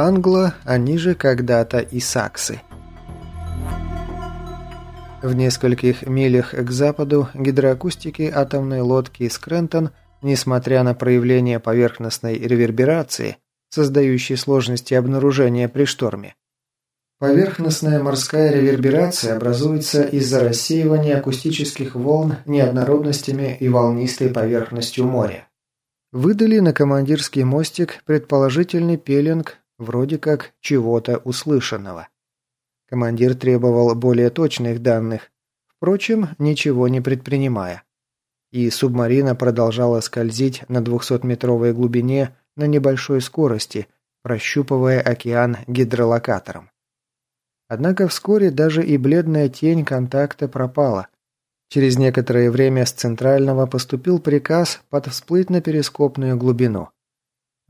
Англо, они же когда-то и саксы. В нескольких милях к западу гидроакустики атомной лодки «Скрентон», несмотря на проявление поверхностной реверберации, создающей сложности обнаружения при шторме, Поверхностная морская реверберация образуется из-за рассеивания акустических волн неоднородностями и волнистой поверхностью моря. Выдали на командирский мостик предположительный пеленг, вроде как чего-то услышанного. Командир требовал более точных данных, впрочем, ничего не предпринимая. И субмарина продолжала скользить на 200-метровой глубине на небольшой скорости, прощупывая океан гидролокатором. Однако вскоре даже и бледная тень контакта пропала. Через некоторое время с центрального поступил приказ подвсплыть на перископную глубину.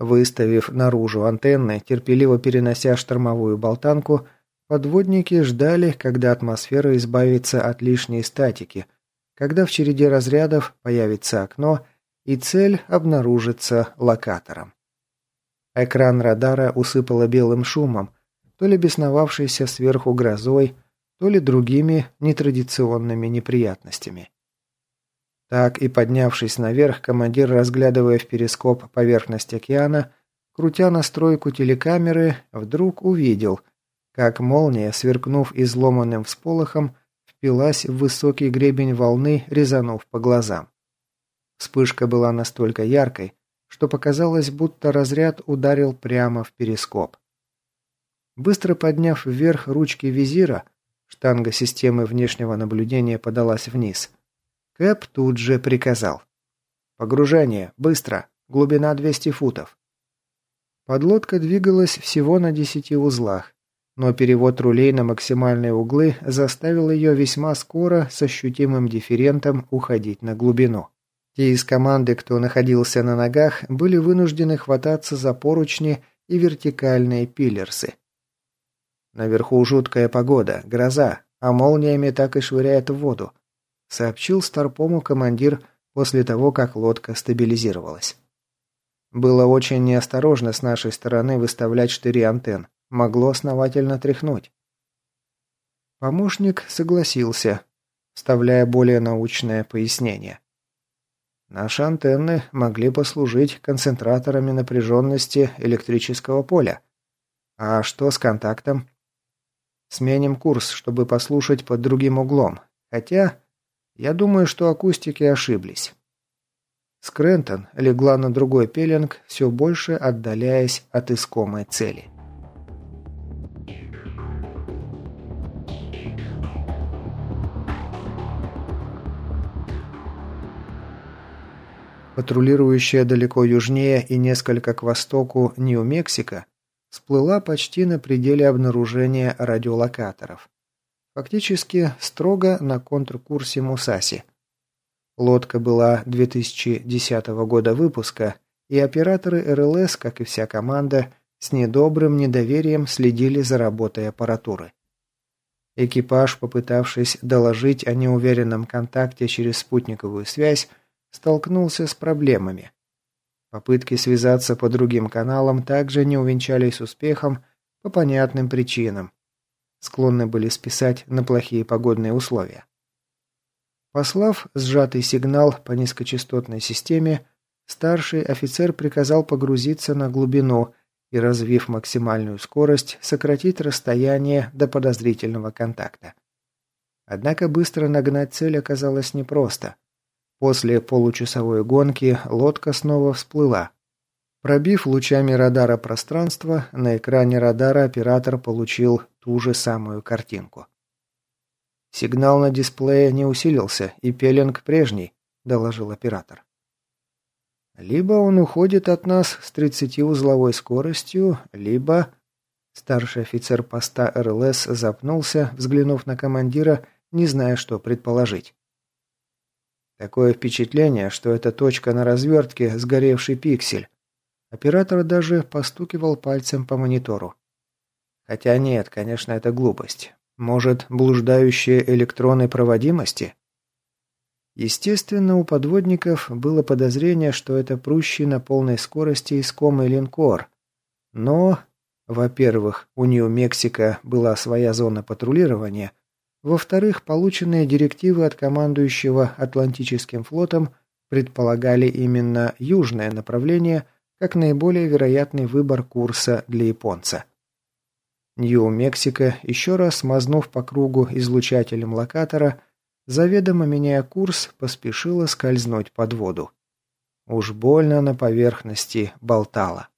Выставив наружу антенны, терпеливо перенося штормовую болтанку, подводники ждали, когда атмосфера избавится от лишней статики, когда в череде разрядов появится окно и цель обнаружится локатором. Экран радара усыпало белым шумом, то ли бесновавшейся сверху грозой, то ли другими нетрадиционными неприятностями. Так и поднявшись наверх, командир, разглядывая в перископ поверхность океана, крутя настройку телекамеры, вдруг увидел, как молния, сверкнув изломанным всполохом, впилась в высокий гребень волны, резанув по глазам. Вспышка была настолько яркой, что показалось, будто разряд ударил прямо в перископ. Быстро подняв вверх ручки визира, штанга системы внешнего наблюдения подалась вниз. Кэп тут же приказал. «Погружение! Быстро! Глубина 200 футов!» Подлодка двигалась всего на 10 узлах, но перевод рулей на максимальные углы заставил ее весьма скоро с ощутимым дифферентом уходить на глубину. Те из команды, кто находился на ногах, были вынуждены хвататься за поручни и вертикальные пиллерсы. Наверху жуткая погода, гроза, а молниями так и швыряет в воду», сообщил Старпому командир после того, как лодка стабилизировалась. Было очень неосторожно с нашей стороны выставлять штыри антенн. Могло основательно тряхнуть. Помощник согласился, вставляя более научное пояснение. Наши антенны могли послужить концентраторами напряженности электрического поля. А что с контактом? Сменим курс, чтобы послушать под другим углом. Хотя, я думаю, что акустики ошиблись. Скрентон легла на другой пеленг, все больше отдаляясь от искомой цели. Патрулирующая далеко южнее и несколько к востоку Нью-Мексико, всплыла почти на пределе обнаружения радиолокаторов. Фактически строго на контркурсе Мусаси. Лодка была 2010 года выпуска, и операторы РЛС, как и вся команда, с недобрым недоверием следили за работой аппаратуры. Экипаж, попытавшись доложить о неуверенном контакте через спутниковую связь, столкнулся с проблемами. Попытки связаться по другим каналам также не увенчались успехом по понятным причинам. Склонны были списать на плохие погодные условия. Послав сжатый сигнал по низкочастотной системе, старший офицер приказал погрузиться на глубину и, развив максимальную скорость, сократить расстояние до подозрительного контакта. Однако быстро нагнать цель оказалось непросто. После получасовой гонки лодка снова всплыла. Пробив лучами радара пространство, на экране радара оператор получил ту же самую картинку. «Сигнал на дисплее не усилился, и пеленг прежний», – доложил оператор. «Либо он уходит от нас с 30-узловой скоростью, либо...» Старший офицер поста РЛС запнулся, взглянув на командира, не зная, что предположить. Такое впечатление, что это точка на развертке сгоревший пиксель. Оператор даже постукивал пальцем по монитору. Хотя нет, конечно, это глупость. Может, блуждающие электроны проводимости? Естественно, у подводников было подозрение, что это прущий на полной скорости искомый линкор. Но Во-первых, у Нью-Мексико была своя зона патрулирования. Во-вторых, полученные директивы от командующего Атлантическим флотом предполагали именно южное направление как наиболее вероятный выбор курса для японца. Нью-Мексико, еще раз смазнув по кругу излучателем локатора, заведомо меняя курс, поспешила скользнуть под воду. Уж больно на поверхности болтала.